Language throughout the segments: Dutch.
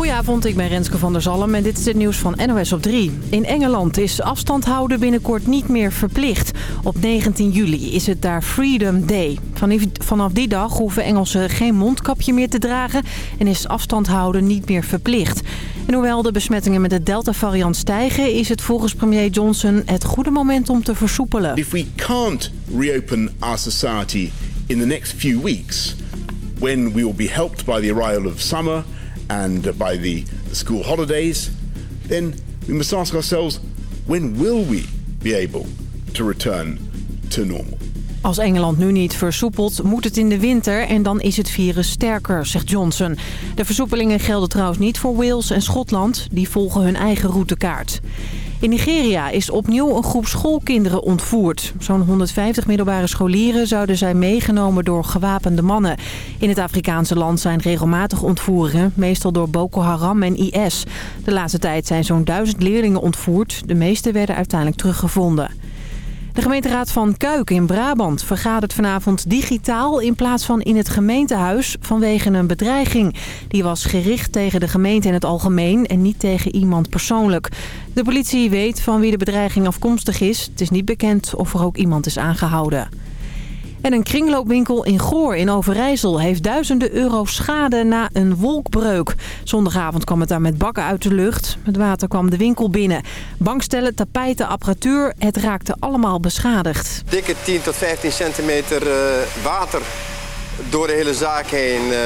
Goedenavond, ik ben Renske van der Zalm en dit is het nieuws van NOS op 3. In Engeland is afstand houden binnenkort niet meer verplicht. Op 19 juli is het daar Freedom Day. Vanaf die dag hoeven Engelsen geen mondkapje meer te dragen en is afstand houden niet meer verplicht. En hoewel de besmettingen met de Delta-variant stijgen... is het volgens premier Johnson het goede moment om te versoepelen. If we can't reopen our society in the next few weeks... when we will be helped by the arrival of summer and by the school holidays... then we must ask ourselves, when will we be able to return to normal? Als Engeland nu niet versoepelt, moet het in de winter en dan is het virus sterker, zegt Johnson. De versoepelingen gelden trouwens niet voor Wales en Schotland. Die volgen hun eigen routekaart. In Nigeria is opnieuw een groep schoolkinderen ontvoerd. Zo'n 150 middelbare scholieren zouden zijn meegenomen door gewapende mannen. In het Afrikaanse land zijn regelmatig ontvoeringen, meestal door Boko Haram en IS. De laatste tijd zijn zo'n duizend leerlingen ontvoerd. De meeste werden uiteindelijk teruggevonden. De gemeenteraad van Kuik in Brabant vergadert vanavond digitaal in plaats van in het gemeentehuis vanwege een bedreiging. Die was gericht tegen de gemeente in het algemeen en niet tegen iemand persoonlijk. De politie weet van wie de bedreiging afkomstig is. Het is niet bekend of er ook iemand is aangehouden. En een kringloopwinkel in Goor in Overijssel heeft duizenden euro schade na een wolkbreuk. Zondagavond kwam het daar met bakken uit de lucht. Het water kwam de winkel binnen. Bankstellen, tapijten, apparatuur, het raakte allemaal beschadigd. Dikke 10 tot 15 centimeter uh, water door de hele zaak heen. Uh,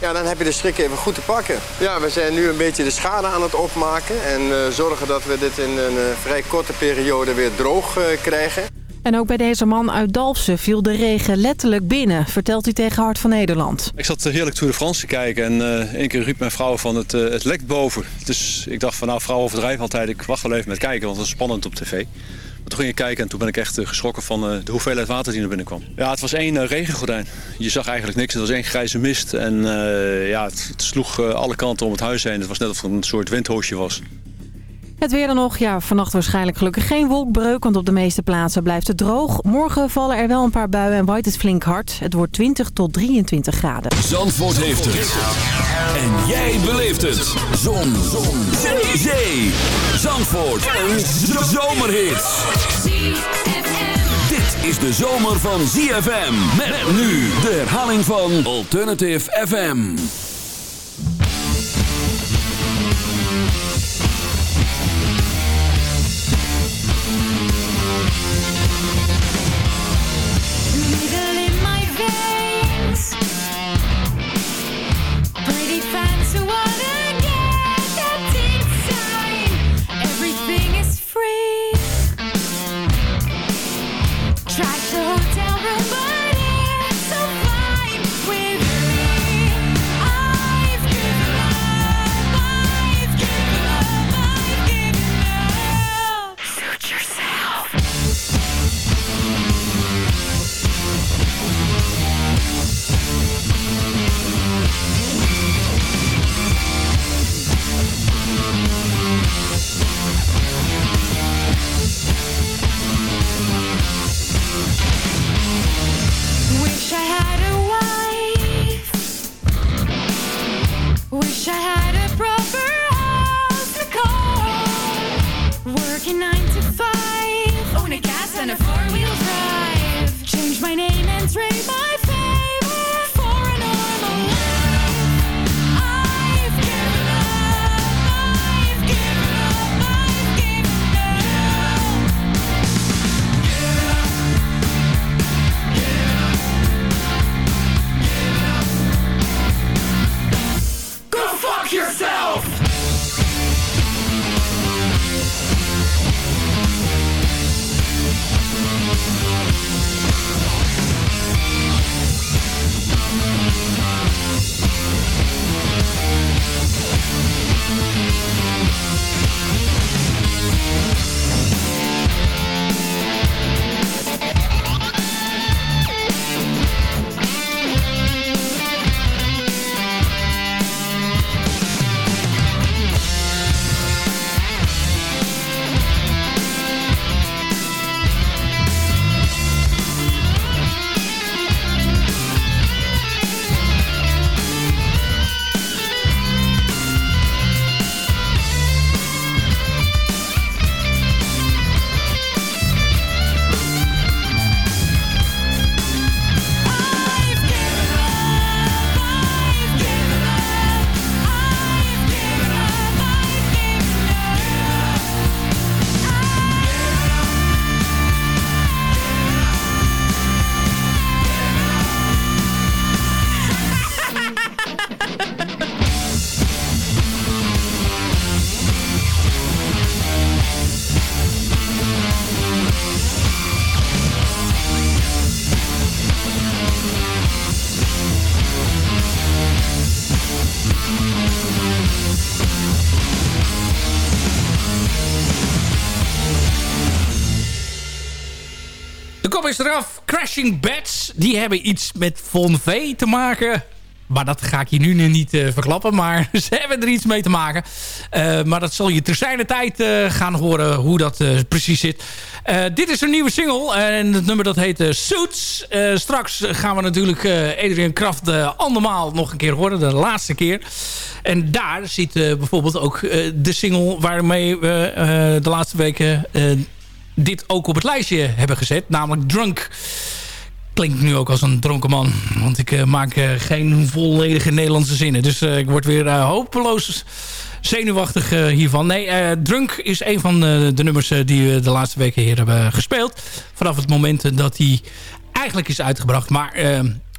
ja, dan heb je de schrik even goed te pakken. Ja, we zijn nu een beetje de schade aan het opmaken. En uh, zorgen dat we dit in een vrij korte periode weer droog krijgen. En ook bij deze man uit Dalfsen viel de regen letterlijk binnen, vertelt hij tegen Hart van Nederland. Ik zat heerlijk Tour de France te kijken en uh, één keer riep mijn vrouw van het, uh, het lekt boven. Dus ik dacht van nou vrouw overdrijven altijd, ik wacht wel even met kijken, want het is spannend op tv. Maar toen ging ik kijken en toen ben ik echt geschrokken van de hoeveelheid water die er binnenkwam. Ja, het was één regengordijn. Je zag eigenlijk niks, het was één grijze mist en ja, het, het sloeg alle kanten om het huis heen. Het was net of het een soort windhoosje was. Het weer dan nog. Ja, vannacht waarschijnlijk gelukkig geen wolkbreuk, want op de meeste plaatsen blijft het droog. Morgen vallen er wel een paar buien en waait het flink hard. Het wordt 20 tot 23 graden. Zandvoort heeft het. En jij beleeft het. Zon. Zon. Zee. Zee. Zandvoort. Een zomerhit. Dit is de zomer van ZFM. Met nu de herhaling van Alternative FM. working nine to five. Own a cat and a four wheel is eraf. Crashing Bats. Die hebben iets met Von V te maken. Maar dat ga ik je nu niet uh, verklappen. Maar ze hebben er iets mee te maken. Uh, maar dat zal je ter zijne tijd uh, gaan horen hoe dat precies zit. dit is een nieuwe single. En het nummer dat heet Suits. straks gaan we natuurlijk Adrian Kraft andermaal nog een keer horen. De laatste keer. En daar zit bijvoorbeeld ook de single waarmee we de laatste weken dit ook op het lijstje hebben gezet. Namelijk Drunk klinkt nu ook als een dronken man. Want ik uh, maak uh, geen volledige Nederlandse zinnen. Dus uh, ik word weer hopeloos zenuwachtig hiervan. Nee, Drunk is een van de nummers die we de laatste weken hier hebben gespeeld. Vanaf het moment dat hij eigenlijk is uitgebracht. Maar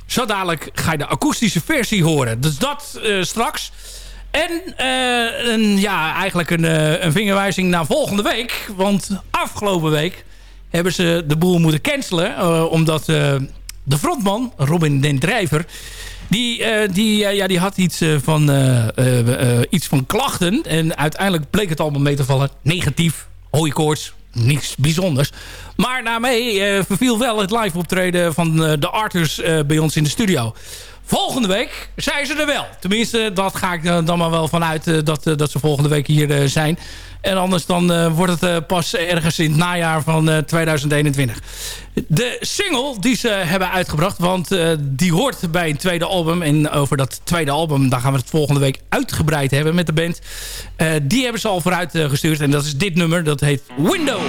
zo dadelijk ga je de akoestische versie horen. Dus dat straks. En een, ja, eigenlijk een, een vingerwijzing naar volgende week. Want afgelopen week hebben ze de boel moeten cancelen. Uh, omdat de frontman, Robin den Drijver... Die, die, ja, die had iets, van, iets van klachten. En uiteindelijk bleek het allemaal mee te vallen. Negatief, hooikoorts, niets bijzonders. Maar daarmee verviel wel het live optreden van de Arthurs bij ons in de studio. Volgende week zijn ze er wel. Tenminste, dat ga ik dan maar wel vanuit dat, dat ze volgende week hier zijn. En anders dan wordt het pas ergens in het najaar van uh, 2021. De single die ze hebben uitgebracht, want die hoort bij een tweede album. En over dat tweede album, daar gaan we het volgende week uitgebreid hebben met de band. die hebben ze al vooruit gestuurd en dat is dit nummer, dat heet Window.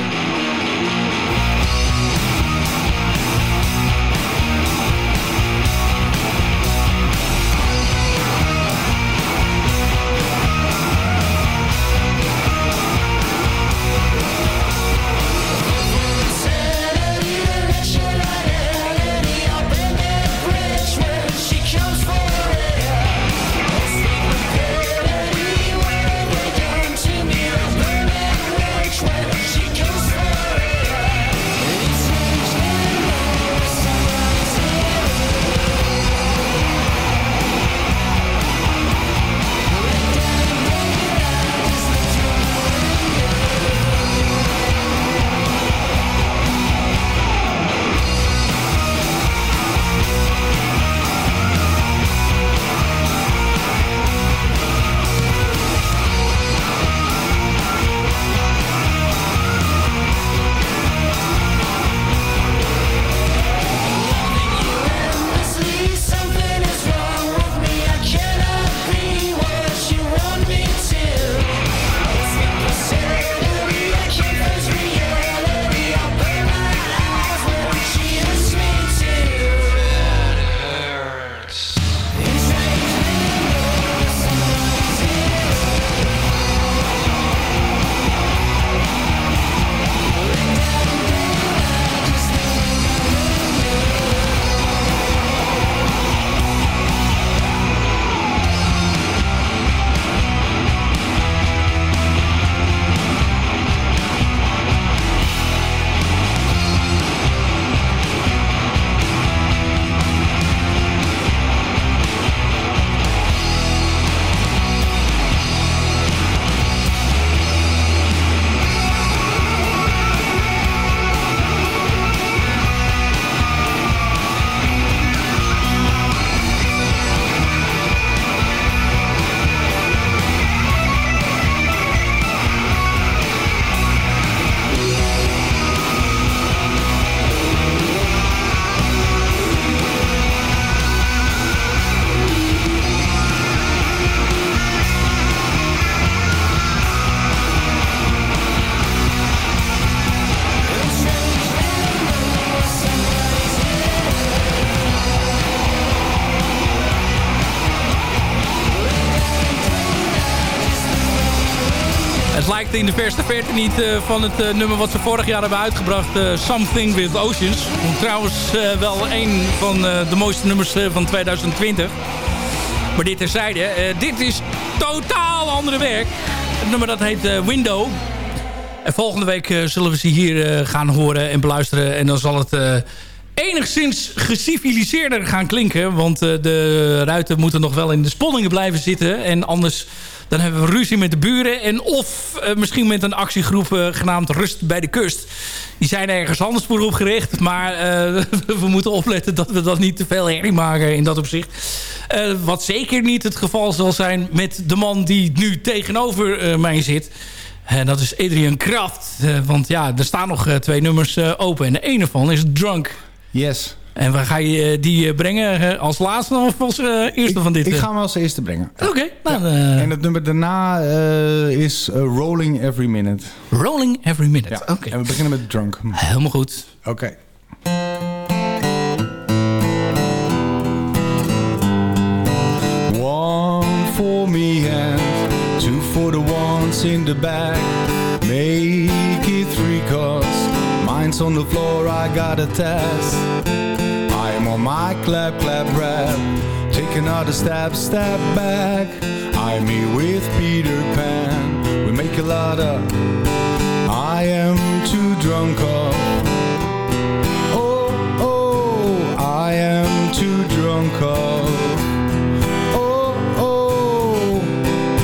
In de verste verte niet uh, van het uh, nummer wat ze vorig jaar hebben uitgebracht. Uh, Something with Oceans. Trouwens wel een van de mooiste nummers van 2020. Maar dit terzijde. dit is totaal andere werk. Het nummer dat heet Window. En volgende week zullen we ze hier gaan horen en beluisteren. En dan zal het enigszins geciviliseerder gaan klinken. Want de ruiten moeten nog wel in de sponningen blijven zitten. En anders dan hebben we ruzie met de buren. En of uh, misschien met een actiegroep uh, genaamd Rust bij de Kust. Die zijn ergens anders voor opgericht. Maar we moeten opletten dat we dat niet te veel herrie maken in dat opzicht. wat zeker niet het geval zal zijn met de man die nu tegenover mij zit. En dat is Adrian Kraft. want ja, er staan nog twee nummers open. En de ene van is Drunk. Yes. En waar ga je eh, die eh, brengen? Eh, als laatste of als eerste van dit? Ik ga hem als eerste brengen. Oké. Okay, nou, En het nummer daarna uh, is Rolling Every Minute. Rolling Every Minute, ja. oké. Okay. En we beginnen met Drunk. Helemaal goed. Oké. Okay. One for me and two for the ones in the back. Make it three cause mine's on the floor, I got a test. I'm on my clap, clap, rap. Take another step, step back. I'm here with Peter Pan. We make a lot of. I am too drunk of. Oh, oh, I am too drunk of. Oh, oh,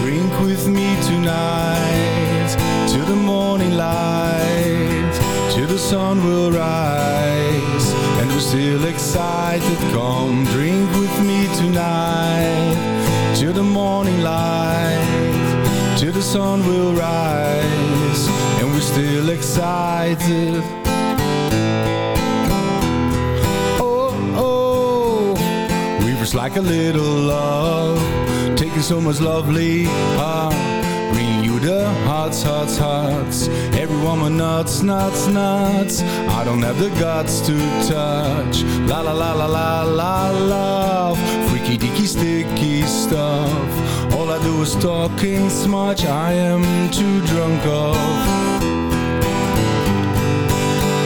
drink with me tonight till the morning light, till the sun will rise still excited. Come drink with me tonight till the morning light, till the sun will rise, and we're still excited. Oh, oh, weavers like a little love, taking so much lovely. You the hearts, hearts, hearts. Every woman nuts, nuts, nuts. I don't have the guts to touch. La la la la la la love. Freaky deaky sticky stuff. All I do is talking smudge. I am too drunk of.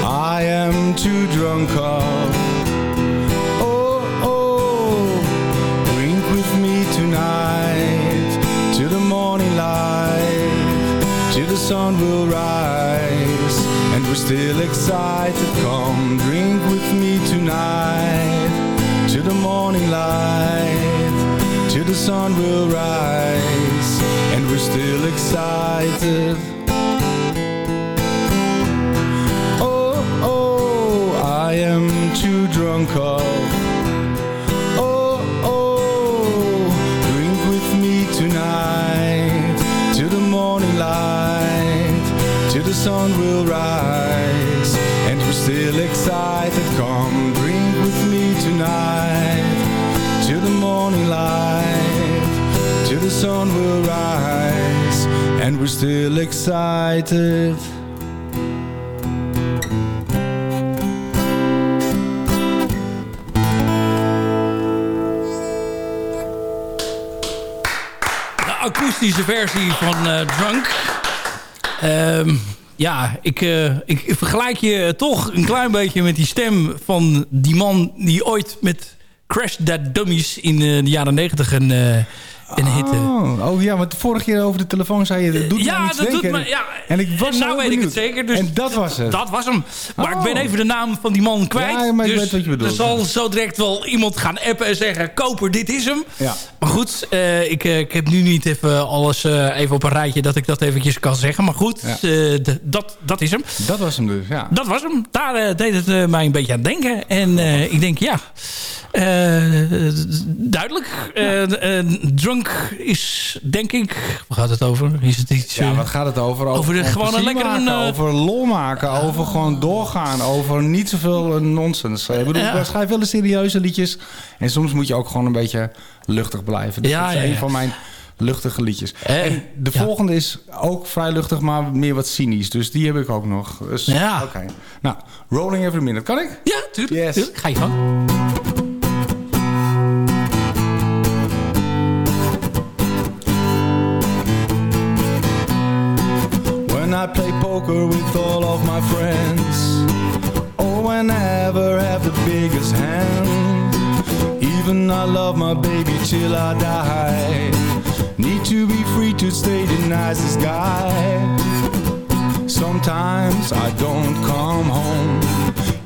I am too drunk of. Till the sun will rise, and we're still excited. Come drink with me tonight, till the morning light, till the sun will rise, and we're still excited. Oh, oh, I am too drunk the sun will rise, and we're still excited. Come drink with me tonight till the morning light, till the sun will rise, and we're still excited. akoestische versie van uh, Drunk. Um, ja, ik, uh, ik vergelijk je toch een klein beetje met die stem van die man die ooit met Crash That Dummies in uh, de jaren negentig een, een hitte. Oh, oh ja, want vorige keer over de telefoon zei je, dat doet ja, me dat doet me, ja, en ik was en nou weet benieuwd. ik het zeker. Dus en dat was het? Dat was hem. Maar Oh. ik ben even de naam van die man kwijt. Ja, maar ik dus weet wat je bedoelt. Er zal zo direct wel iemand gaan appen en zeggen... Koper, dit is hem. Ja. Maar goed, eh, ik, eh, ik heb nu niet even alles eh, even op een rijtje... dat ik dat eventjes kan zeggen. Maar goed, Ja. dat, dat is hem. Dat was hem dus, ja. Dat was hem. Daar deed het mij een beetje aan denken. En ik denk, ja... duidelijk. Eh, is, denk ik... Waar gaat het over? Is het iets... Ja, eh, wat gaat het over? Over de- gewoon een lekker maken, eh, over lol maken, over gewoon doorgaan, over niet zoveel eh, nonsens. Ik bedoel, Ja. ik schrijf wel serieuze liedjes en soms moet je ook gewoon een beetje luchtig blijven. Dus Ja, dat is ja, een van mijn luchtige liedjes. Eh, en de volgende is ook vrij luchtig, maar meer wat cynisch. Dus die heb ik ook nog. Dus, Ja. Oké. Nou, Rolling Every Minute. Kan ik? Ja, tuurlijk. Yes. tuurlijk. Ga je van. I play poker with all of my friends Oh, I have the biggest hand Even I love my baby till I die Need to be free to stay the nicest guy Sometimes I don't come home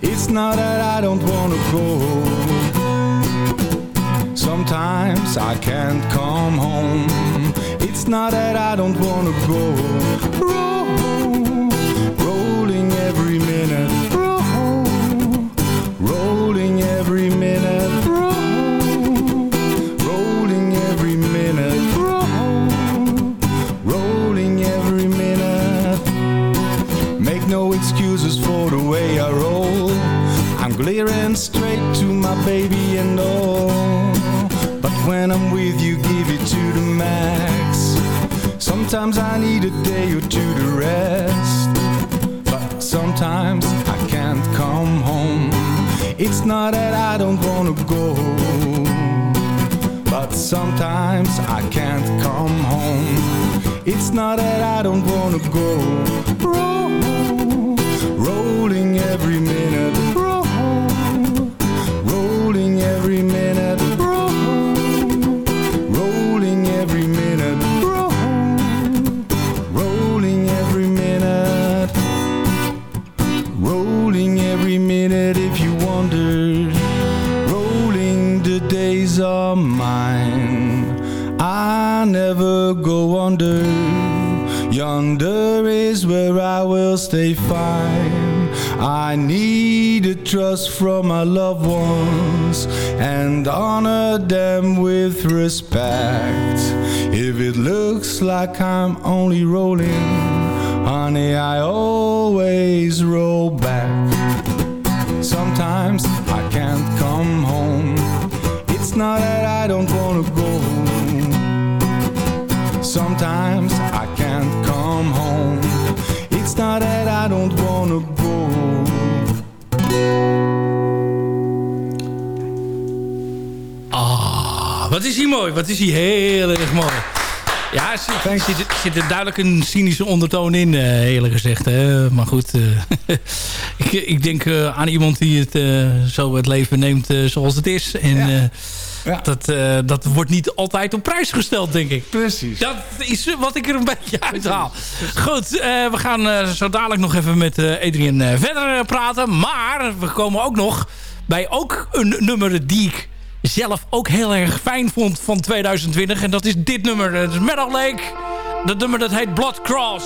It's It's not that I don't wanna go. Sometimes I can't come home. It's not that I don't wanna go. Sometimes I need a day or two to rest. But sometimes I can't come home. It's not that I don't wanna go. But sometimes I can't come home. It's not that I don't wanna go. Roll, rolling every minute. Every minute if you wondered. Rolling the days are mine. I never go under. Yonder is where I will stay fine. I need a trust from my loved ones and honor them with respect. If it looks like I'm only rolling, honey, I always roll back. Sometimes I can't come home. It's not that I don't wanna go. Sometimes I can't come home. It's not that I don't wanna go. Ah, wat is hier mooi. Wat is hier heel erg mooi. Ja, er zit, zit, zit er duidelijk een cynische ondertoon in, eh, eerlijk gezegd. Hè? Maar goed, eh, ik, ik denk eh, aan iemand die het zo het leven neemt zoals het is. En Ja. Dat, dat wordt niet altijd op prijs gesteld, denk ik. Precies. Dat is wat ik er een beetje uithaal. Goed, we gaan zo dadelijk nog even met Adrian verder praten. Maar we komen ook nog bij ook een nummer die ik zelf ook heel erg fijn vond van 2020. En dat is dit nummer. Dat is Meadow Lake. Dat nummer dat heet Blood Cross.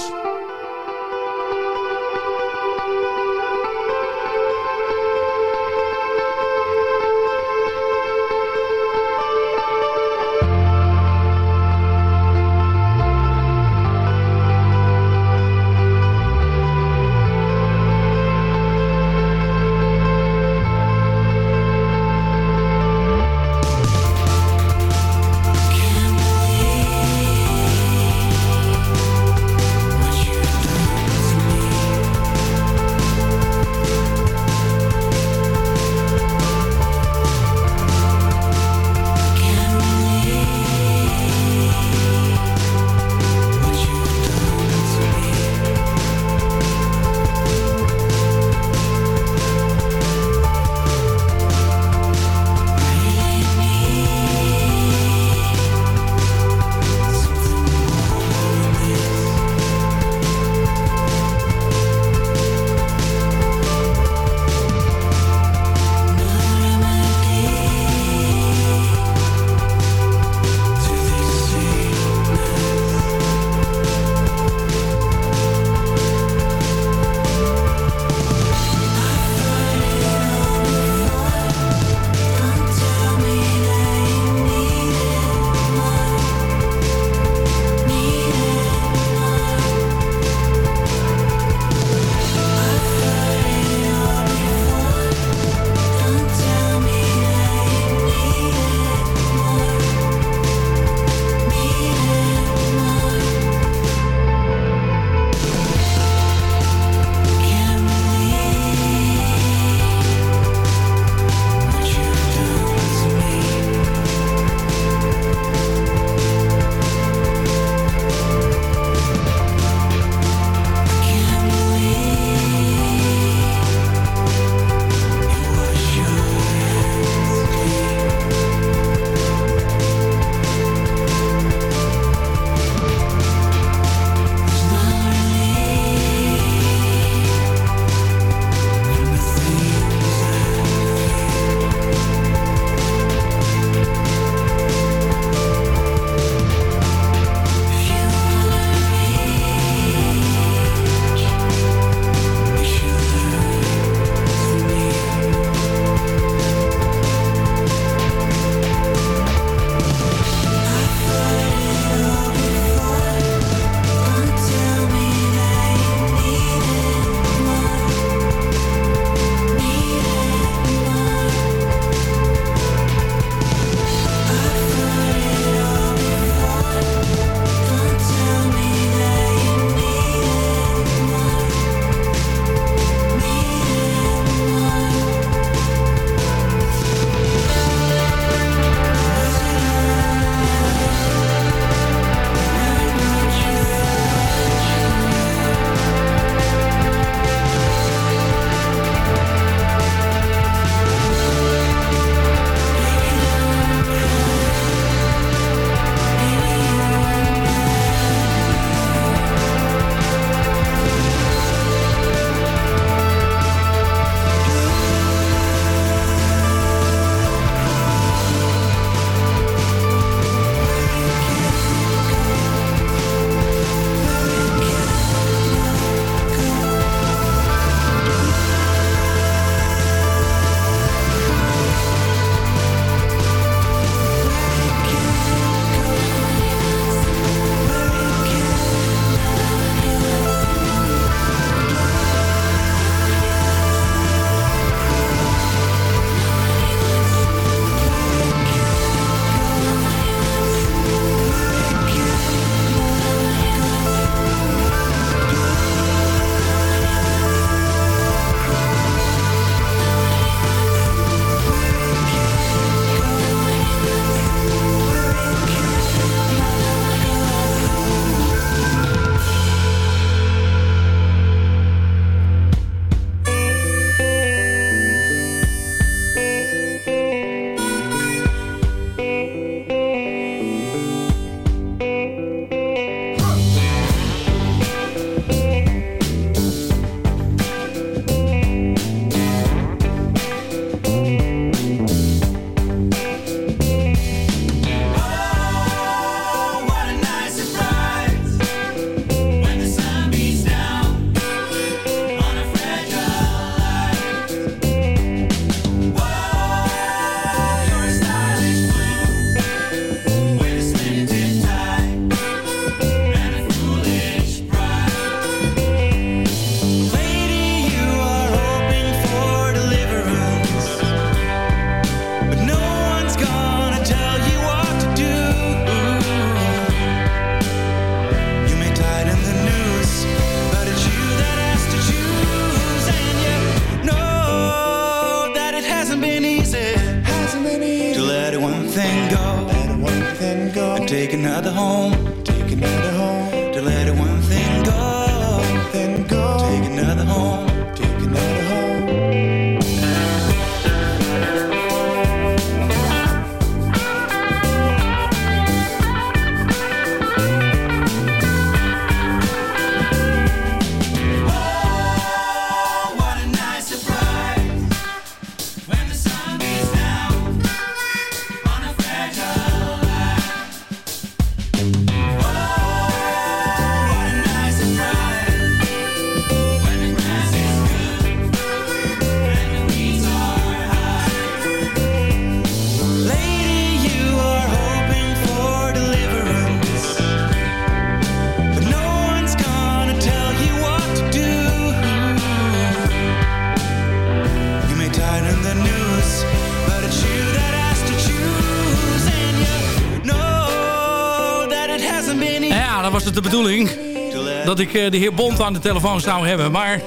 Ik eh, de heer Bond aan de telefoon zou hebben. Maar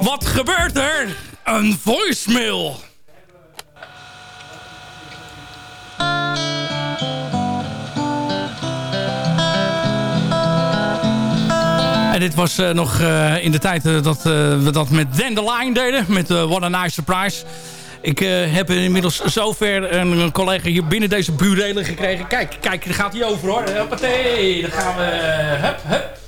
wat gebeurt er? Een voicemail. En dit was eh, nog eh, in de tijd dat we dat met Dandelion deden. Met What a Nice Surprise. Ik heb inmiddels zover een, collega hier binnen deze burelen gekregen. Kijk, kijk, daar gaat hij over hoor. Hoppatee, daar gaan we. Hup, hup.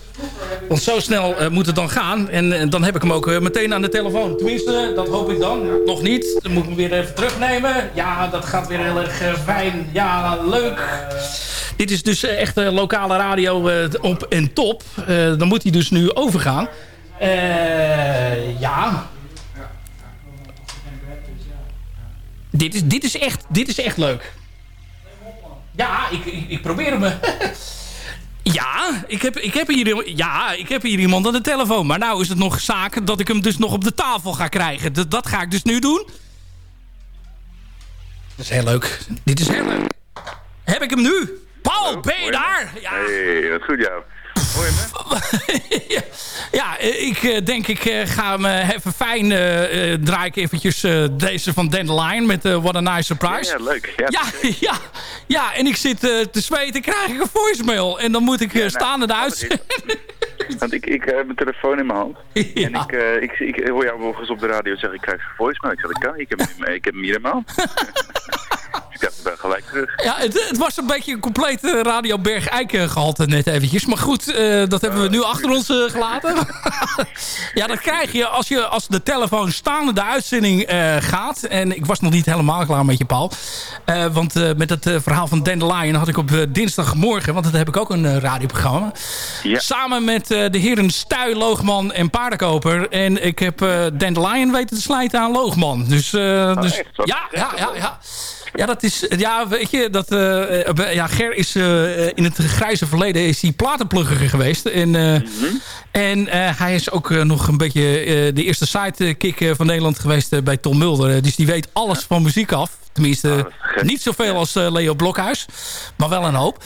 Want zo snel eh, moet het dan gaan. En eh, dan heb ik hem ook eh, meteen aan de telefoon. Tenminste, dat hoop ik dan. Nog niet. Dan moet ik hem weer even terugnemen. Ja, dat gaat weer heel erg fijn. Ja, leuk. Dit is dus echt lokale radio op en top. Dan moet hij dus nu overgaan. Ja. Dit is, dit, is echt, dit is echt leuk. Ja, ik, ik, ik probeer hem. Ja, ik heb, ik, heb hier, ja, ik heb hier iemand aan de telefoon. Maar nou is het nog zaak dat ik hem dus nog op de tafel ga krijgen. Dat, dat ga ik dus nu doen. Dat is heel leuk. Dit is heel leuk. Heb ik hem nu? Paul, ben je daar? Ja, Hey, wat goed jou. Hoor je me? ja, ja, eh, ik eh, denk ik eh, ga eh, even fijn eh, draai ik eventjes deze van Dandelion met What a Nice Surprise. Ja, leuk. Ja, Ja, ja, ja, en ik zit te zweten, krijg ik een voicemail. En dan moet ik uh, staande de dat uitzending. Want ik, ik eh, heb mijn telefoon in mijn hand. Ja. En ik, eh, ik, ik hoor jou volgens op de radio zeggen, ik krijg een voicemail. Ik zeg, dat kan. Ik heb hem, ik heb hem hier in mijn hand. dus ik dacht, ben gelijk terug. Ja, het, het was een beetje een complete Radio Berg Eiken gehalte net eventjes. Maar goed, eh, dat hebben we nu achter ons eh, gelaten. ja, dat krijg je als, je als de telefoon staande de uitzending eh, gaat. En ik was nog niet helemaal klaar met je, Paul. Eh, want eh, met het eh, verhaal van Dandelion had ik op eh, dinsdagmorgen... want dat heb ik ook een eh, radioprogramma. Ja. Samen met eh, de heren Stuy, Loogman en Paardenkoper. En ik heb eh, Dandelion weten te slijten aan Loogman. Dus, eh, dus echt? Wat ja, ja, ja, ja. Ja, dat is, ja, weet je, dat, eh, eh, ja, Ger is eh, in het grijze verleden is hij platenplugger geweest. En, eh, en eh, hij is ook eh, nog een beetje eh, de eerste sidekick eh, van Nederland geweest eh, bij Tom Mulder. Dus die weet alles van muziek af. Tenminste, dat gek. niet zoveel als eh, Leo Blokhuis. Maar wel een hoop.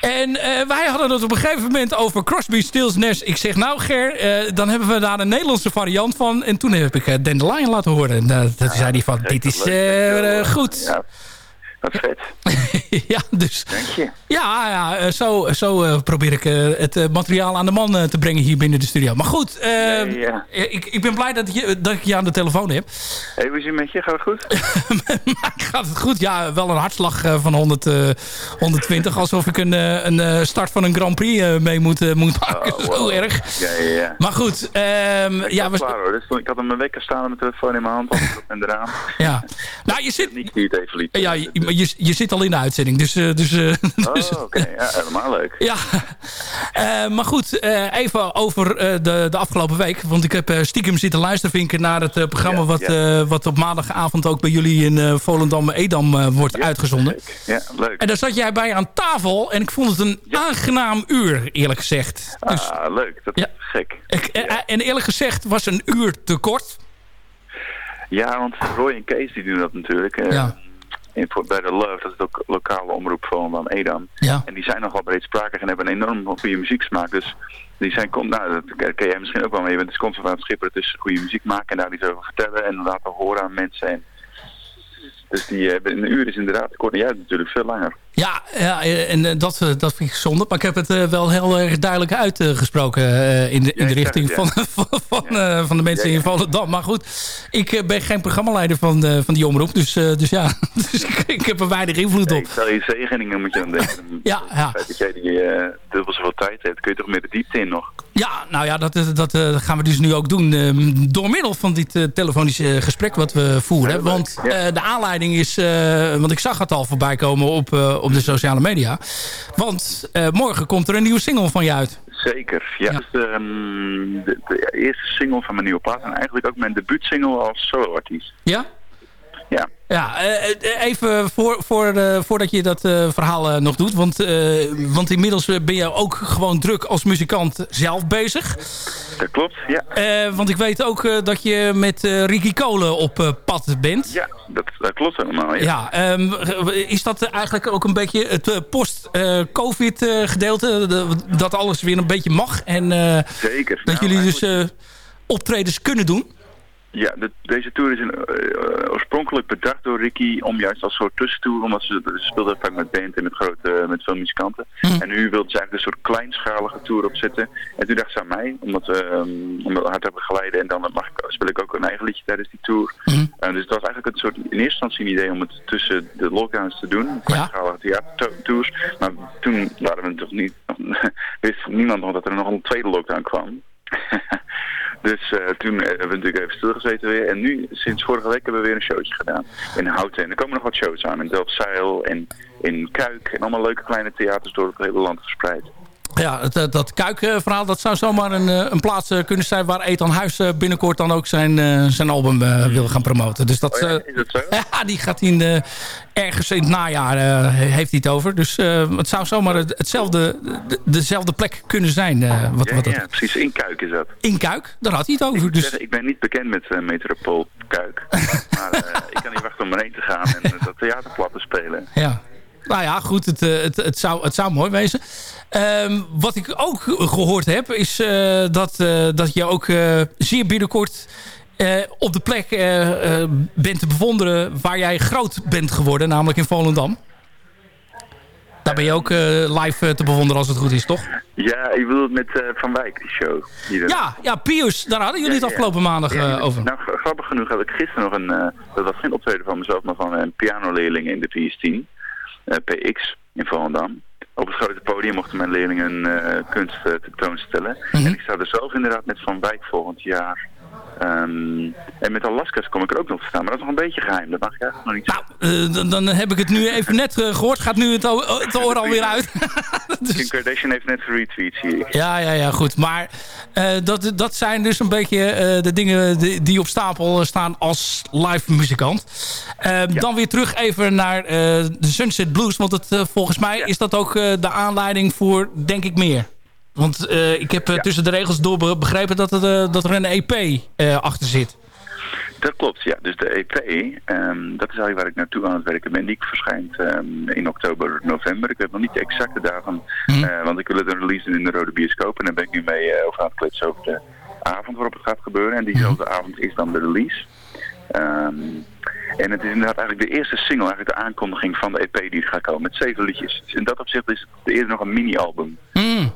En eh, wij hadden het op een gegeven moment over Crosby, Stills, Nash. Ik zeg, nou Ger, eh, dan hebben we daar een Nederlandse variant van. En toen heb ik uh, Dandelion laten horen. En uh, toen zei hij van, dit is goed. Ja, wat vet. ja, dus... Dank je. Ja, ja zo, zo uh, probeer ik uh, het materiaal aan de man te brengen hier binnen de studio. Maar goed, nee, ja. ik, ik ben blij dat, je, dat ik je aan de telefoon heb. Hey, hoe is het met je? Gaat het goed? gaat het goed? Ja, wel een hartslag van 100, 120. Alsof ik een, een start van een Grand Prix mee moet, moet maken. Oh, wow. Zo erg. Ja, ja, ja. Maar goed. Um, ja, klaar, hoor. Dus ik had hem een wekker staan met mijn telefoon in mijn hand. en eraan. Ja. Nou, je zit... Niet die het even liet. Ja, je, je, je zit al in de uitzending. Dus, uh, dus, dus oh, oké. Okay. Ja, helemaal leuk. Ja. Uh, maar goed, even over de, de afgelopen week. Want ik heb stiekem zitten luistervinken naar het programma... Ja, wat, ja. wat op maandagavond ook bij jullie in Volendam-Edam wordt ja, uitgezonden. Ja, leuk. En daar zat jij bij aan tafel. En ik vond het een aangenaam uur, eerlijk gezegd. Dus, ah, leuk. Dat is gek. Ik, en eerlijk gezegd was een uur te kort. Ja, want Roy en Kees die doen dat natuurlijk. Ja. In, bij de Love, dat is ook lokale omroep van dan Edam. Ja. En die zijn nogal breedsprakig en hebben een enorm goede muzieksmaak. Dus die zijn, nou, dat ken jij misschien ook wel, maar je bent dus constant aan het schipperen tussen goede muziek maken en daar iets over vertellen en laten horen aan mensen. En dus die hebben een uur is inderdaad kort. En jij hebt natuurlijk veel langer. Ja, ja en eh, dat, eh, dat vind ik zonde. Maar ik heb het eh, wel heel erg duidelijk uitgesproken uh, in de, in de richting van, van, van, uh, van, de mensen in Volendam. Maar goed, ik ben geen programmaleider van, van die omroep. Dus, dus ja, dus ik, ik, heb er weinig invloed op. Ik stel je zegeningen moet je dan denken. ja, ja. Dat jij die dubbel zoveel tijd hebt, kun je toch meer de diepte in nog? Ja, nou ja, dat, dat gaan we dus nu ook doen. Ehm, door middel van dit telefonische gesprek wat we voeren. Want de aanleiding is, want ik zag het al voorbij komen op op de sociale media. Want uh, morgen komt er een nieuwe single van je uit. Zeker, ja. ja. Dus, de, de, eerste single van mijn nieuwe plaat en eigenlijk ook mijn debuutsingle als soloartiest. Ja? Ja. Ja, even voor, voor, uh, voordat je dat verhaal nog doet. Want, want inmiddels ben je ook gewoon druk als muzikant zelf bezig. Dat klopt, ja. want ik weet ook dat je met Ricky Kolen op pad bent. Ja, dat, dat klopt helemaal, ja. ja um, is dat eigenlijk ook een beetje het post-covid gedeelte? dat alles weer een beetje mag? En, Zeker. Dat nou, jullie dus optredens kunnen doen? Ja, de, deze tour is een, uh, oorspronkelijk bedacht door Ricky om juist als soort tussentour, omdat ze, ze speelden vaak met band en met grote, met veel muzikanten. Mhm. En nu wilde ze eigenlijk een soort kleinschalige tour opzetten. En toen dacht ze aan mij, omdat we um, omdat we hard hebben geleiden en dan mag ik, speel ik ook een eigen liedje tijdens die tour. Uh, dus het was eigenlijk een soort, in eerste instantie een idee om het tussen de lockdowns te doen, kleinschalige theatertours. Maar toen waren we toch niet, wist niemand nog dat er nog een tweede lockdown kwam. Dus uh, toen hebben we natuurlijk even stilgezeten weer. En nu, sinds vorige week, hebben we weer een showtje gedaan. In Houten. En er komen nog wat shows aan. In Delfzijl en in Kuik. En allemaal leuke kleine theaters door het hele land verspreid. Ja, dat, dat Kuik-verhaal, dat zou zomaar een, een plaats kunnen zijn... waar Ethan Huis binnenkort dan ook zijn, zijn album wil gaan promoten. Dus dat, oh ja, is dat zo? ja, die gaat in de, ergens in het najaar heeft hij het over. Dus het zou zomaar hetzelfde, de, dezelfde plek kunnen zijn. wat, ja, wat ja, precies. In Kuik is dat. In Kuik, daar had hij het over. Ik, dus... zeggen, ik ben niet bekend met Metropool Kuik. maar ik kan niet wachten om erheen te gaan en dat theaterplat te spelen. Ja. Nou ja, goed, het, het, het, zou, het zou mooi wezen. Um, wat ik ook gehoord heb, is uh, dat, uh, dat je ook uh, zeer binnenkort op de plek bent te bewonderen waar jij groot bent geworden, namelijk in Volendam. Daar ben je ook live te bewonderen als het goed is, toch? Ja, ik bedoel het met Van Wijk, die show. Die ja, ja, Pius, daar hadden jullie ja, het afgelopen ja. maandag ja, over. Nou, grappig genoeg had ik gisteren nog een, dat was geen optreden van mezelf, maar van een pianoleerling in de PS10. Uh, PX in Volendam. Op het grote podium mochten mijn leerlingen uh, kunst uh, tentoonstellen. Mhm. En ik sta er zelf inderdaad met Van Wijk volgend jaar. Um, en met Alaska's kom ik er ook nog te staan. Maar dat is nog een beetje geheim. Dat mag ik eigenlijk nog niet nou, uh, dan, dan, heb ik het nu even net gehoord. Gaat nu het, het oor alweer uit. dus... Kim Kardashian heeft net geretweet, zie ik. Ja, ja, ja, goed. Maar dat, dat zijn dus een beetje de dingen die, die, op stapel staan als live muzikant. Ja. Dan weer terug even naar de Sunset Blues. Want het, volgens mij ja. is dat ook de aanleiding voor, denk ik, meer. Want uh, ik heb ja. tussen de regels door begrepen dat, het, uh, dat er een EP achter zit. Dat klopt, ja. Dus de EP, um, dat is eigenlijk waar ik naartoe aan het werken ben. Die verschijnt um, in oktober, november. Ik weet nog niet de exacte datum, Mhm. mm. want ik wil het een release in de Rode Bioscoop. En daar ben ik nu mee over aan het kletsen over de avond waarop het gaat gebeuren. En diezelfde avond is dan de release. Um, en het is inderdaad eigenlijk de eerste single, eigenlijk de aankondiging van de EP die er gaat komen. Met zeven liedjes. Dus in dat opzicht is het eerder nog een mini-album. Mm.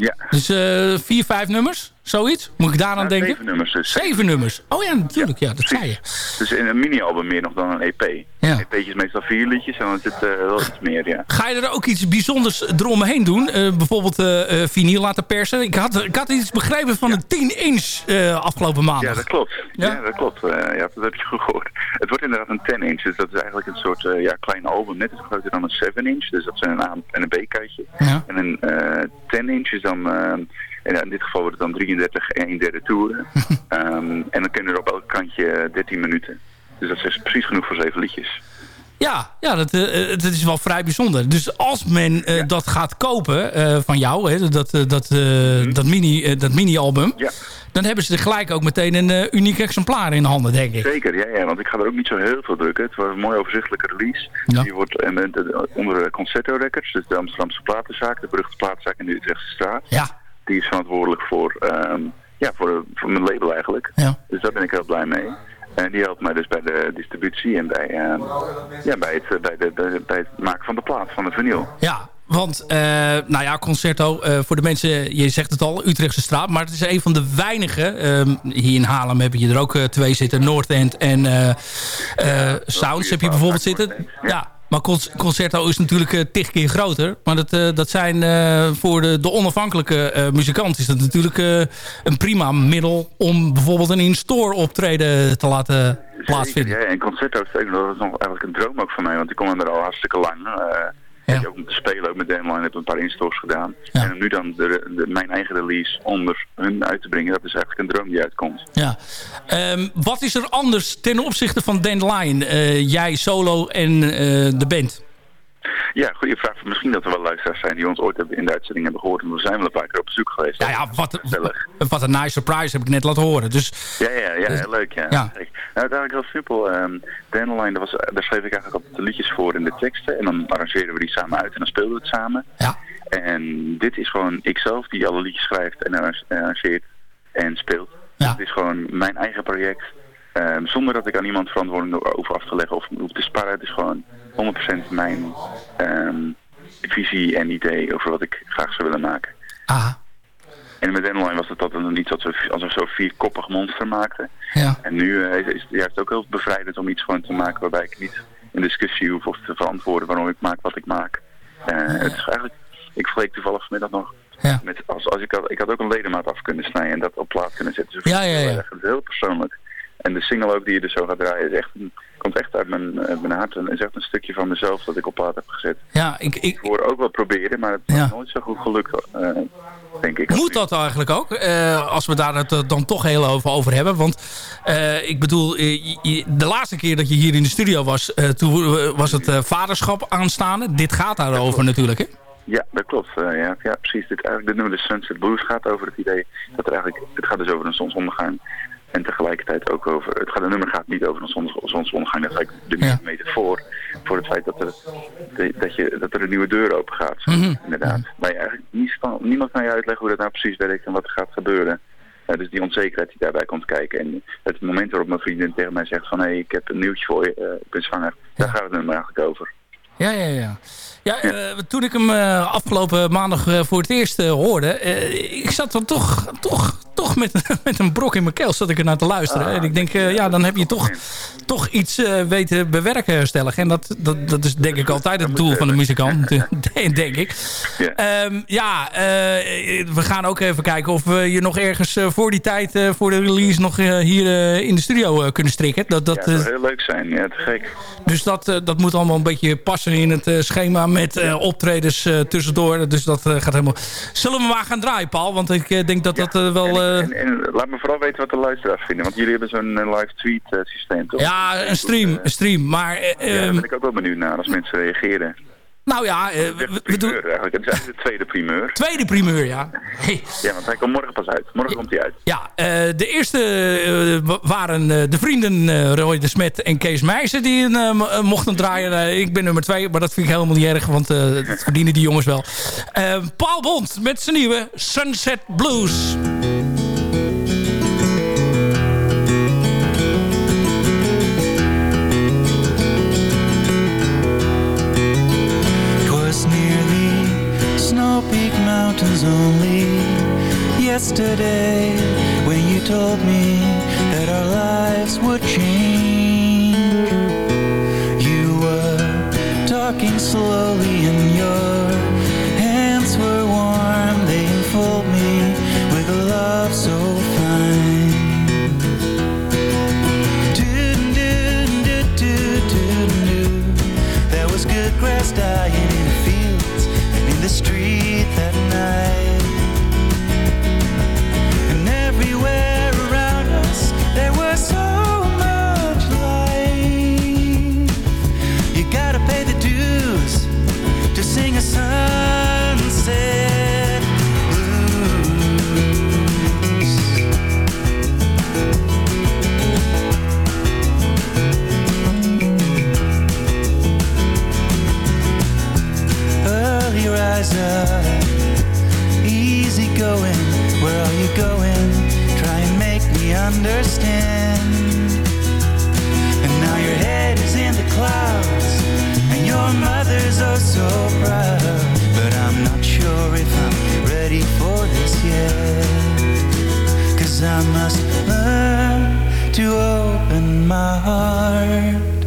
Ja. Dus uh, vier, vijf nummers? Zoiets? Moet ik daaraan denken? Zeven nummers. Dus. Zeven nummers? Oh ja, natuurlijk. Ja, ja dat zei je. Dus in een mini-album meer nog dan een EP. Ja. Een EP is meestal vier liedjes en dan is het uh, wel iets meer, ja. Ga je er ook iets bijzonders eromheen doen? Uh, bijvoorbeeld uh, vinyl laten persen? Ik had, ik had iets begrepen van een 10-inch afgelopen maandag. Ja, dat klopt. Ja, dat klopt. ja, dat heb je goed gehoord. Het wordt inderdaad een 10-inch. Dus dat is eigenlijk een soort ja, klein album. Net iets groter dan een 7-inch. Dus dat zijn een A- en een. Ja. En een 10-inch is dan... En in dit geval wordt het dan 33 en 1 derde toeren. um, en dan kunnen er op elk kantje 13 minuten. Dus dat is precies genoeg voor zeven liedjes. Ja, ja dat, uh, dat is wel vrij bijzonder. Dus als men uh, ja. dat gaat kopen uh, van jou, hè, dat, dat, mm. dat mini-album... dat mini ja. dan hebben ze er gelijk ook meteen een uniek exemplaar in de handen, denk ik. Zeker, ja, ja, want ik ga er ook niet zo heel veel drukken. Het wordt een mooi overzichtelijke release. Ja. Die wordt onder de Concerto Records, dus de Amsterdamse platenzaak... de beruchte platenzaak in de Utrechtse straat. Ja die is verantwoordelijk voor, um, ja, voor, voor mijn label eigenlijk. Ja. Dus daar ben ik heel blij mee. En die helpt mij dus bij de distributie en bij, ja, bij, het, bij, de, bij het maken van de plaat, van de vinyl. Ja, want, uh, nou ja, Concerto, uh, voor de mensen, je zegt het al, Utrechtse straat. Maar het is een van de weinige. Um, hier in Haarlem heb je er ook uh, twee zitten. End en Sounds heb je bijvoorbeeld zitten. Ja. Maar Concerto is natuurlijk uh, tig keer groter. Maar dat, uh, dat zijn uh, voor de, de onafhankelijke muzikant... is dat natuurlijk een prima middel... om bijvoorbeeld een in-store optreden te laten plaatsvinden. Ja, en Concerto dat is nog eigenlijk een droom ook van mij. Want ik kom er al hartstikke lang. Ja. ook om te spelen ook met Deadline heb een paar instores gedaan. En nu dan de, de, mijn eigen release onder hun uit te brengen, dat is eigenlijk een droom die uitkomt. Ja. Um, wat is er anders ten opzichte van Dandelion? Uh, jij solo en uh, de band? Ja, goede vraag. Misschien dat er wel luisteraars zijn die ons ooit in de uitzending hebben gehoord. En we zijn wel een paar keer op bezoek geweest. Ja, ja wat, wat een nice surprise heb ik net laten horen. Dus, ja, ja, ja, dus, leuk. Ja. ja. Nou, uiteindelijk heel simpel. Um, Dandelion, daar, was, daar schreef ik eigenlijk altijd de liedjes voor in de teksten. En dan arrangeerden we die samen uit en dan speelden we het samen. Ja. En dit is gewoon ikzelf die alle liedjes schrijft en arrangeert en speelt. Ja. Het is gewoon mijn eigen project. Um, zonder dat ik aan iemand verantwoording over af te leggen of hoef te sparen. Het is gewoon 100% mijn um, visie en idee over wat ik graag zou willen maken. Ah. En met Dandelion was het dat een iets als we, als we zo'n vierkoppig monster maakten. Ja. En nu uh, is het juist ook heel bevrijdend om iets gewoon te maken waarbij ik niet in discussie hoef of te verantwoorden waarom ik maak wat ik maak. Uh, het is eigenlijk, ik vergeleek toevallig vanmiddag nog ja. met, als, als ik, had, ik had ook een ledemaat af kunnen snijden en dat op plaat kunnen zetten. Dus ja, ja, ja. Het is heel persoonlijk. En de single ook die je dus zo gaat draaien is echt een, komt echt uit mijn, uh, mijn hart. En is echt een stukje van mezelf dat ik op plaat heb gezet. Ja, ik... Ik, hoor ook wel proberen, maar het ja. is nooit zo goed gelukt, uh, denk ik. Moet dat eigenlijk ook? Uh, als we daar het dan toch heel over, over hebben. Want ik bedoel, de laatste keer dat je hier in de studio was... toen was het vaderschap aanstaande. Dit gaat daarover natuurlijk, hè? Ja, dat klopt. Uh, ja, ja, precies. Dit, eigenlijk de nummer de Sunset Blues gaat over het idee dat er eigenlijk, het gaat dus over een zonsondergang. En tegelijkertijd ook over, het, gaat, het nummer gaat niet over een zons, zonsondergang, dat is eigenlijk de ja. metafoor voor het feit dat er, de, dat je, dat er een nieuwe deur open gaat. Mm -hmm. Inderdaad. Maar je eigenlijk niet, niemand kan je uitleggen hoe dat nou precies werkt en wat er gaat gebeuren. Uh, dus die onzekerheid die daarbij komt kijken. En het moment waarop mijn vriendin tegen mij zegt van hé, hey, ik heb een nieuwtje voor je, uh, ik ben zwanger. Ja. Daar gaat het nummer eigenlijk over. Ja, ja, ja. Ja, uh, toen ik hem uh, afgelopen maandag uh, voor het eerst hoorde... ik zat dan toch, toch, toch met, met een brok in mijn keel zat ik er naar te luisteren. Ah, en ik denk, ja, dan heb je toch, toch iets weten bewerken stellig. En dat, dat, dat is denk ik altijd het doel van de muzikant, denk ik. Ja, um, ja we gaan ook even kijken of we je nog ergens voor die tijd, voor de release... nog hier in de studio kunnen strikken. Dat, dat, ja, dat zou heel leuk zijn. Ja, te gek. Dus dat, dat moet allemaal een beetje passen in het schema met uh, optredens uh, tussendoor. Dus dat uh, gaat helemaal... Zullen we maar gaan draaien, Paul? Want ik denk dat ja. dat wel... En, en, en, laat me vooral weten wat de luisteraars vinden. Want jullie hebben zo'n live tweet systeem, toch? Ja, een stream. Een stream maar, ja, daar ben ik ook wel benieuwd naar als mensen reageren. Nou ja, uh, we, we doen... eigenlijk. Het is eigenlijk de tweede primeur. Tweede primeur, ja. Hey. Ja, want hij komt morgen pas uit. Morgen komt hij uit. Ja, uh, de eerste uh, waren de vrienden Roy de Smet en Kees Meijsen die mochten draaien. ik ben nummer twee, maar dat vind ik helemaal niet erg, want dat verdienen die jongens wel. Paul Bond met zijn nieuwe Sunset Blues. Mountains only yesterday when you told me that our lives would change. I must learn to open my heart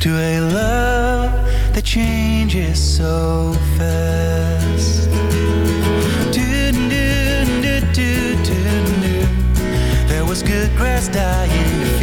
to a love that changes so fast. There was good grass dying in the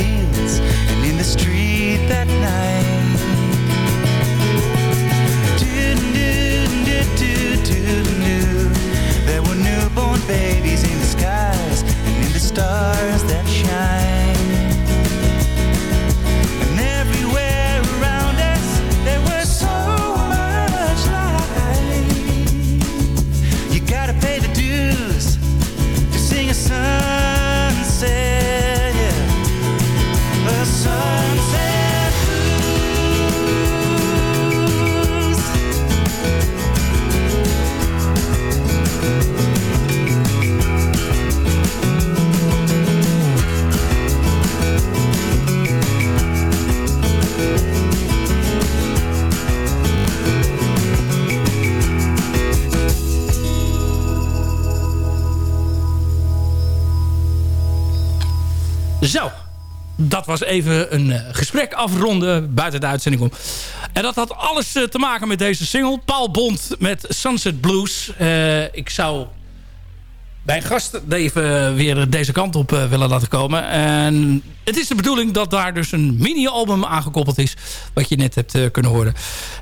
was even een eh, gesprek afronden buiten de uitzending om. En dat had alles eh, te maken met deze single. Paul Bond met Sunset Blues. Eh, ik zou mijn gast even weer deze kant op willen laten komen. En het is de bedoeling dat daar dus een mini-album aangekoppeld is. Wat je net hebt kunnen horen.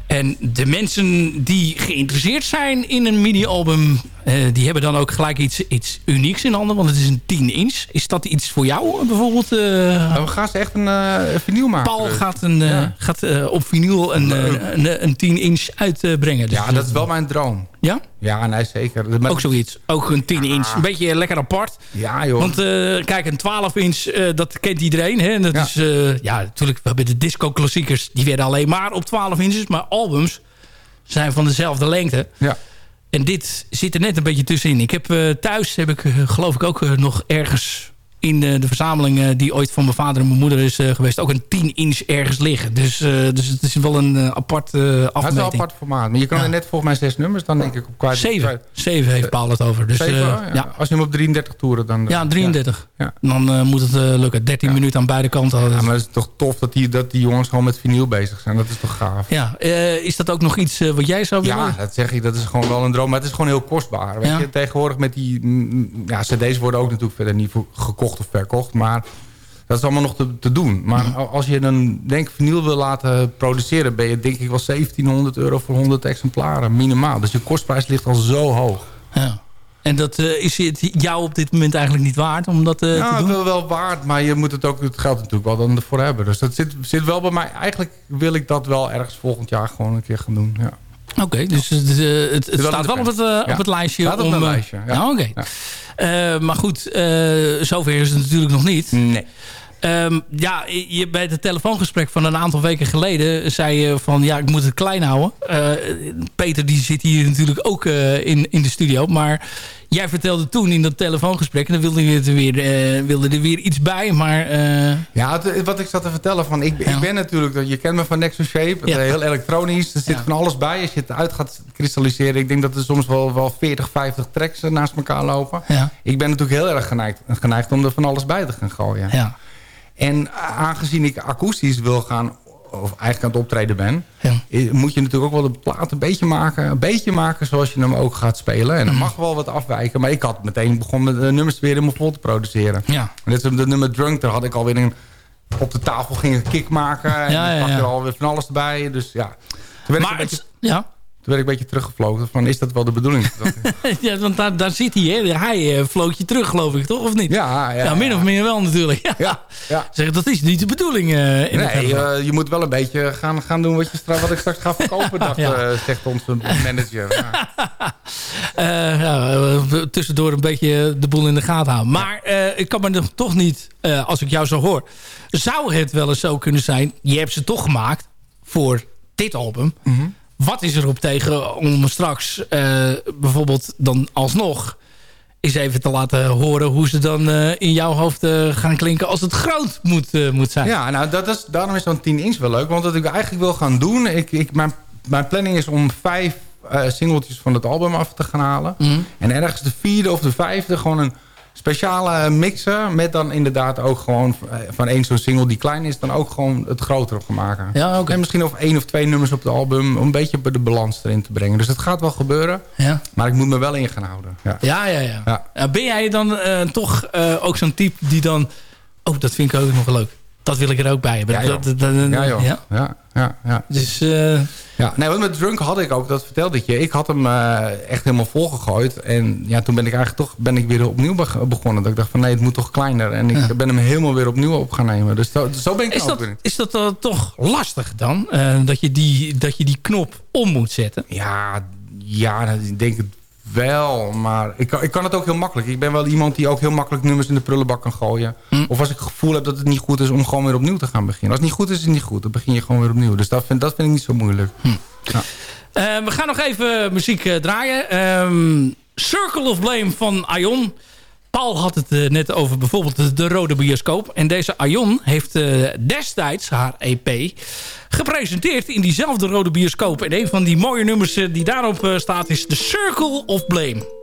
En de mensen die geïnteresseerd zijn in een mini-album... eh, die hebben dan ook gelijk iets, iets unieks in handen. Want het is een 10 inch. Is dat iets voor jou eh, bijvoorbeeld? eh, we gaan ze echt een uh, vinyl maken. Paul gaat, een, eh, Ja. gaat eh, op vinyl een, eh, een, een 10 inch uitbrengen. Dus, Ja, dat is wel mijn droom. Ja? Ja, nee, zeker. Ook zoiets. Ook een 10 inch. Een beetje lekker apart. Ja, joh. Want eh, kijk, een 12 inch, eh, dat kent iedereen. Hè? En Dat Ja. is, eh, ja, natuurlijk, we hebben de disco-klassiekers. Die werden alleen maar op 12 inches. Maar albums zijn van dezelfde lengte. Ja. En dit zit er net een beetje tussenin. Ik heb eh, thuis, heb ik eh, geloof ik ook eh, nog ergens in eh, de verzameling... eh, die ooit van mijn vader en mijn moeder is eh, geweest... ook een 10 inch ergens liggen. Dus, eh, dus het is wel een eh, apart eh Het is wel afmeting. een apart formaat. Maar je kan Ja. er net volgens mij zes nummers dan denk ik op kwijt. Zeven. Zeven heeft Paul het over. Dus, Zeven, oh, ja. ja. Als je hem op 33 toeren dan... Ja, 33. Ja. Dan moet het lukken. 13 minuten aan beide kanten. Ja, maar het is toch tof dat die, dat die jongens gewoon met vinyl bezig zijn. Dat is toch gaaf. Ja, is dat ook nog iets wat jij zou willen? Ja, dat zeg ik. Dat is gewoon wel een droom. Maar het is gewoon heel kostbaar. Weet je, tegenwoordig met die... mm, Ja, cd's worden ook natuurlijk verder niet voor- gekocht of verkocht. Maar dat is allemaal nog te, te doen. Maar als je een denk vinyl wil laten produceren... ben je denk ik wel 1700 euro voor 100 exemplaren. Minimaal. Dus je kostprijs ligt al zo hoog. Ja. En dat eh, is het jou op dit moment eigenlijk niet waard om dat eh, te het doen? wil wel waard, maar je moet het ook het geld natuurlijk wel dan ervoor hebben. Dus dat zit, zit wel bij mij. Eigenlijk wil ik dat wel ergens volgend jaar gewoon een keer gaan doen. Ja. Oké, dus het, eh, het, staat wel op het, eh, Ja. op het lijstje. Staat om, eh, lijstje, ja. nou, Oké. Maar goed, zover is het natuurlijk nog niet. Nee. Ehm, ja, je, bij het telefoongesprek van een aantal weken geleden zei je van ja, ik moet het klein houden. Eh, Peter die zit hier natuurlijk ook eh, in, in de studio. Maar jij vertelde toen in dat telefoongesprek, en dan wilde je er weer, eh, wilde er weer iets bij. Maar Ja, het- wat ik zat te vertellen, van, ik, Ja. ik ben natuurlijk, je kent me van Nexus Shape, het Ja. heel elektronisch, er zit Ja. van alles bij. Als je het uit gaat kristalliseren, ik denk dat er soms wel, wel 40, 50 tracks naast elkaar lopen. Ik ben natuurlijk heel erg geneigd, geneigd om er van alles bij te gaan gooien. ja, En aangezien ik akoestisch wil gaan, of eigenlijk aan het optreden ben... ja. eh, moet je natuurlijk ook wel de plaat een beetje maken. Een beetje maken zoals je hem ook gaat spelen. En Mhm. er mag wel wat afwijken. Maar ik had meteen begonnen met de nummers weer helemaal vol te produceren. ja. En dit is de nummer Drunk. Daar had ik alweer een... Op de tafel ging een kick maken. En Ja, ja, er alweer van alles bij. Dus ja. Toen werd, ik Maar een beetje, het, ja. Werd ik een beetje teruggevlogen. Van, is dat wel de bedoeling? Ja, want daar, daar zit hij. Hè? Hij eh, vloot je terug, geloof ik, toch? Of niet? ja, ja, Ja, min of meer wel natuurlijk. Ja. Ja. Zeg, dat is niet de bedoeling. eh, in Nee, eh, je moet wel een beetje gaan, gaan doen wat, je straks, wat ik straks ga verkopen, dacht, Ja. zegt onze manager. Ja. Ja, tussendoor een beetje de boel in de gaten houden. Maar ik kan me toch niet, als ik jou zo hoor... zou het wel eens zo kunnen zijn... je hebt ze toch gemaakt voor dit album. Mhm. Wat is erop tegen om straks eh, bijvoorbeeld dan alsnog... eens even te laten horen hoe ze dan eh, in jouw hoofd eh, gaan klinken... als het groot moet, moet zijn. Ja, nou, dat is, daarom is zo'n 10 inch wel leuk. Want wat ik eigenlijk wil gaan doen... Ik, ik, mijn mijn planning is om vijf singeltjes van het album af te gaan halen. Mhm. En ergens de vierde of de vijfde gewoon een speciale mixer... met dan inderdaad ook gewoon eh, van één zo'n single die klein is... dan ook gewoon het groter op gaan maken. Ja, oké. En misschien nog één of twee nummers op het album... om een beetje de balans erin te brengen. Dus dat gaat wel gebeuren. Ja. Maar ik moet me wel in gaan houden. Ja. Ja, ja, ja. Ja. Ben jij dan eh, toch eh, ook zo'n type die dan... Oh, dat vind ik ook nog leuk. Dat wil ik er ook bij hebben. Ja, joh. Dat- dat- dat- Ja, joh. ja? Ja, ja, ja. Dus, eh, Ja, nee, want met Drunk had ik ook, dat vertelde ik je. Ik had hem eh, echt helemaal volgegooid. En ja, toen ben ik eigenlijk toch ben ik weer opnieuw beg- begonnen. Dat ik dacht van nee, het moet toch kleiner. En ik Ja. ben hem helemaal weer opnieuw op gaan nemen. Dus zo, zo ben ik is, ook dat, weer. is dat eh, toch lastig dan? Eh, dat, je die, dat je die knop om moet zetten? Ja, ja, dat- ik denk het wel. Maar ik kan, ik kan het ook heel makkelijk. Ik ben wel iemand die ook heel makkelijk nummers in de prullenbak kan gooien. Hm. Of als ik het gevoel heb dat het niet goed is om gewoon weer opnieuw te gaan beginnen. Als het niet goed is, is het niet goed. Dan begin je gewoon weer opnieuw. Dus dat vind, dat vind ik niet zo moeilijk. Hm. Ja. Eh, we gaan nog even muziek eh, draaien. Ehm, Circle of Blame van Ion. Paul had het eh, net over bijvoorbeeld de, de rode bioscoop. En deze Ion heeft eh, destijds haar EP gepresenteerd in diezelfde rode bioscoop. En een van die mooie nummers eh, die daarop staat is The Circle of Blame.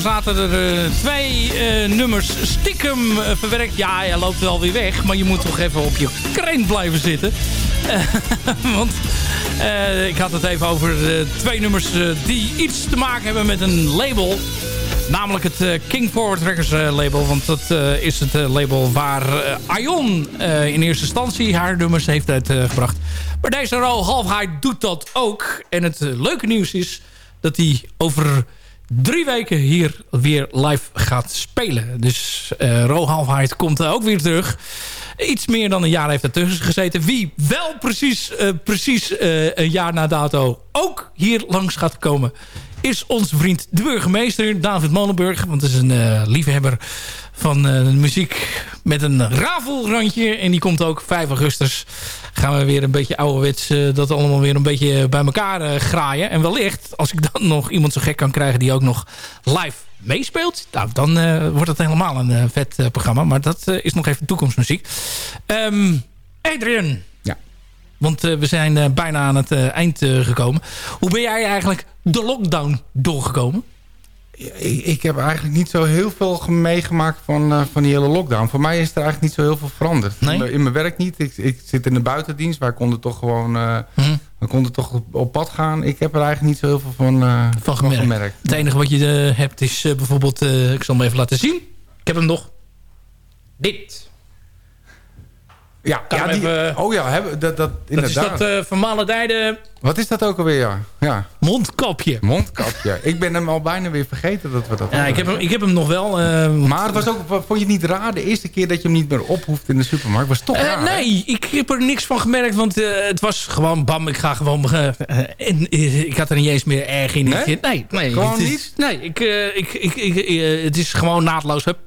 Zaten er eh, twee eh, nummers stiekem eh, verwerkt. Ja, hij loopt wel weer weg. Maar je moet toch even op je krent blijven zitten. Want ik had het even over twee nummers die iets te maken hebben met een label. Namelijk het King Forward Records label. Want dat is het label waar Ion in eerste instantie haar nummers heeft uitgebracht. maar deze Ro Halfheid doet dat ook. En het leuke nieuws is dat hij over drie weken hier weer live gaat spelen. Dus eh Ro Halfheid komt eh, ook weer terug. Iets meer dan een jaar heeft ertussen gezeten. Wie wel precies, eh, precies eh, een jaar na dato ook hier langs gaat komen... is onze vriend de burgemeester David Molenburg. Want is een eh, liefhebber van eh, muziek met een rafelrandje. En die komt ook 5 augustus. Gaan we weer een beetje ouderwets eh, dat allemaal weer een beetje bij elkaar graaien. En wellicht, als ik dan nog iemand zo gek kan krijgen die ook nog live meespeelt. Nou, dan wordt het helemaal een vet programma. Maar dat is nog even toekomstmuziek. Ehm Adrian. Want eh, we zijn eh, bijna aan het eh, eind gekomen. Hoe ben jij eigenlijk de lockdown doorgekomen? Ik, heb eigenlijk niet zo heel veel meegemaakt van, van die hele lockdown. Voor mij is er eigenlijk niet zo heel veel veranderd. Nee? In, mijn- werk niet. Ik, ik zit in de buitendienst. Wij konden toch gewoon Hm. we konden toch op, op pad gaan. Ik heb er eigenlijk niet zo heel veel van, eh, Van gemerkt. Het enige wat je hebt is bijvoorbeeld... ik zal hem even laten zien. Ik heb hem nog. Dit. Ja, die, even- oh ja, hebben, dat, dat, Dat is inderdaad. dat vermalendijde Wat is dat ook alweer, ja? ja. mondkapje. Mondkapje. ik ben hem al bijna weer vergeten dat we dat Ja, ik heb hem, ik heb hem nog wel. eh, Maar het was ook, vond je het niet raar de eerste keer dat je hem niet meer op hoeft in de supermarkt? was toch Eh, raar, hè? nee, ik heb er niks van gemerkt, want eh, het was gewoon bam, ik ga gewoon... eh, en, eh, ik had er niet eens meer erg in. Nee? Nee, nee. Gewoon niet? Nee, ik, eh, ik, ik, ik, eh, het is gewoon naadloos. Hup.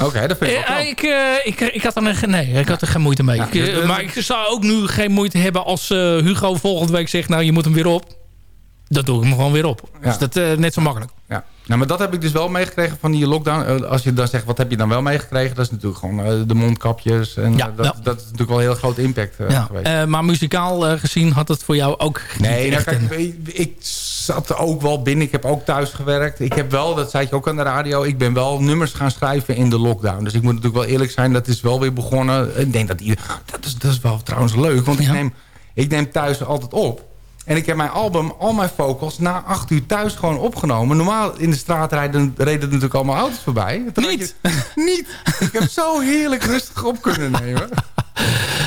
Oké, dat vind ik wel Eh, ik, eh, ik, ik had er, een- nee, ik had er geen moeite mee. Ja, Ik, eh, maar ik zou ook nu geen moeite hebben als Hugo volgende week zegt... nou, je moet hem weer op. Dat doe ik hem gewoon weer op. Dus dat net zo makkelijk. Nou, maar dat heb ik dus wel meegekregen van die lockdown. Eh, Als je dan zegt, wat heb je dan wel meegekregen? Dat is natuurlijk gewoon eh, de mondkapjes. En Ja, eh, dat, ja. dat is natuurlijk wel een heel groot impact ja. geweest. Maar muzikaal gezien had het voor jou ook Nee, nou, kijk, ik, ik zat ook wel binnen. Ik heb ook thuis gewerkt. Ik heb wel, dat zei ik ook aan de radio... ik ben wel nummers gaan schrijven in de lockdown. Dus ik moet natuurlijk wel eerlijk zijn, dat is wel weer begonnen. Ik denk dat ieder, dat, is, dat is wel trouwens leuk, want ik, neem, ik neem thuis altijd op. En ik heb mijn album, al mijn vocals, na acht uur thuis gewoon opgenomen. Normaal in de straat rijden, reden natuurlijk allemaal auto's voorbij. Niet? je- niet! Ik heb zo heerlijk rustig op kunnen nemen.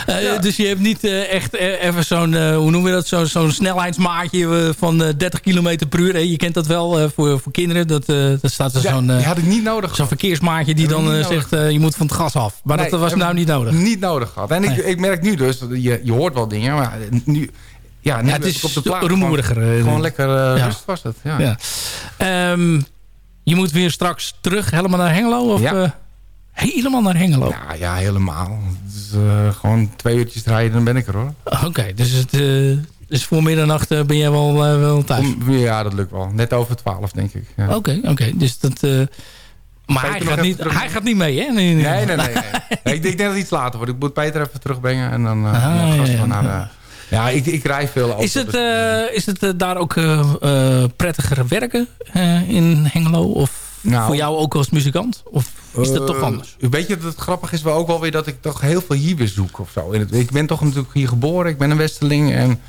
Eh, Dus je hebt niet eh, echt eh, even zo'n, hoe noem je dat, zo'n snelheidsmaatje van eh, 30 km per uur. hè? Je kent dat wel voor, voor kinderen. Dat, dat staat er Ja, zo'n, die had ik niet nodig zo'n verkeersmaatje die dan zegt, je moet van het gas af. Maar Nee, dat was nou niet nodig. Niet nodig gehad. En ik, ik merk nu dus, je, je hoort wel dingen, maar nu... Ja, het is op de plaat rumoeriger. Gewoon, gewoon lekker uh, rust was het. Ja. ja. Um, je moet weer straks terug helemaal naar Hengelo? Of, ja. helemaal naar Hengelo? Ja, ja helemaal. Dus, gewoon twee uurtjes rijden, dan ben ik er hoor. Oké, okay, dus het... Dus voor middernacht ben jij wel, wel thuis? Ja, dat lukt wel. Net over twaalf, denk ik. Oké, oké. Ja. Okay, Dus dat... Uh, maar hij gaat, niet, hij gaat niet mee, hè? Nee, nee, nee. nee, nee. ik denk dat het iets later wordt. Ik moet Peter even terugbrengen en dan uh, ah, ja, ja, naar de... Ja, ik, ik rij veel. Is het, uh, is het uh, daar ook uh, prettiger werken in Hengelo? Of nou, voor jou ook als muzikant? Of is dat toch anders? Weet je, het grappig is wel ook wel weer dat ik toch heel veel hier weer zoek of zo. Ik ben toch natuurlijk hier geboren. Ik ben een Westerling en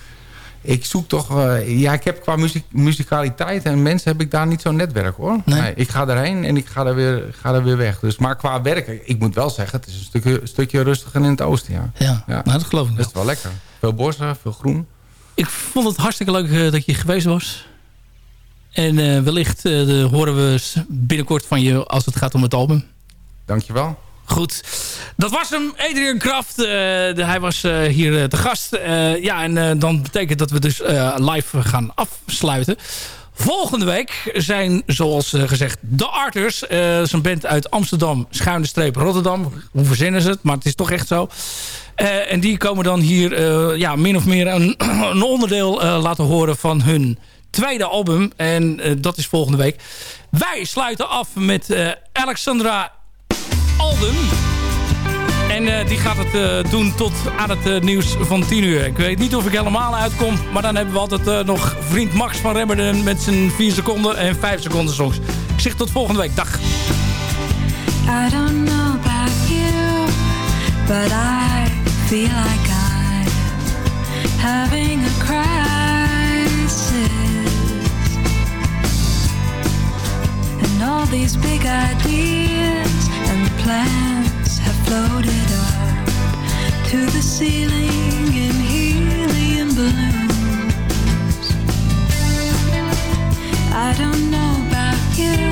ik zoek toch... Uh, ja, ik heb qua muziek, muzikaliteit en mensen heb ik daar niet zo'n netwerk hoor. Nee. nee. ik ga erheen en ik ga er, weer, ga er weer weg. Dus, maar qua werk, ik moet wel zeggen, het is een stukje, stukje rustiger in het oosten. Ja, ja, ja. Nou, dat geloof ik Dat is wel lekker. Veel bossen, veel groen. Ik vond het hartstikke leuk uh, dat je geweest was. En uh, wellicht horen we binnenkort van je als het gaat om het album. Dankjewel. Goed, dat was hem, Adrian Kraft. Uh, de, hij was uh, hier uh, te gast. ja, en dan betekent dat we dus live gaan afsluiten. Volgende week zijn, zoals gezegd, de Arters. Zo'n band uit Amsterdam, schuine streep Rotterdam. Hoe verzinnen ze het? Maar het is toch echt zo. en die komen dan hier ja, min of meer een, een onderdeel laten horen van hun tweede album. En dat is volgende week. Wij sluiten af met Alexandra Alden. En uh, die gaat het uh, doen tot aan het uh, nieuws van 10 uur. Ik weet niet of ik helemaal uitkom. Maar dan hebben we altijd nog vriend Max van Remmerden... met zijn 4 seconden en 5 seconden songs. Ik zeg tot volgende week. Dag. I don't know you, but I feel like having a crisis. And all these big ideas and plans floated up to the ceiling in helium balloons. I don't know about you,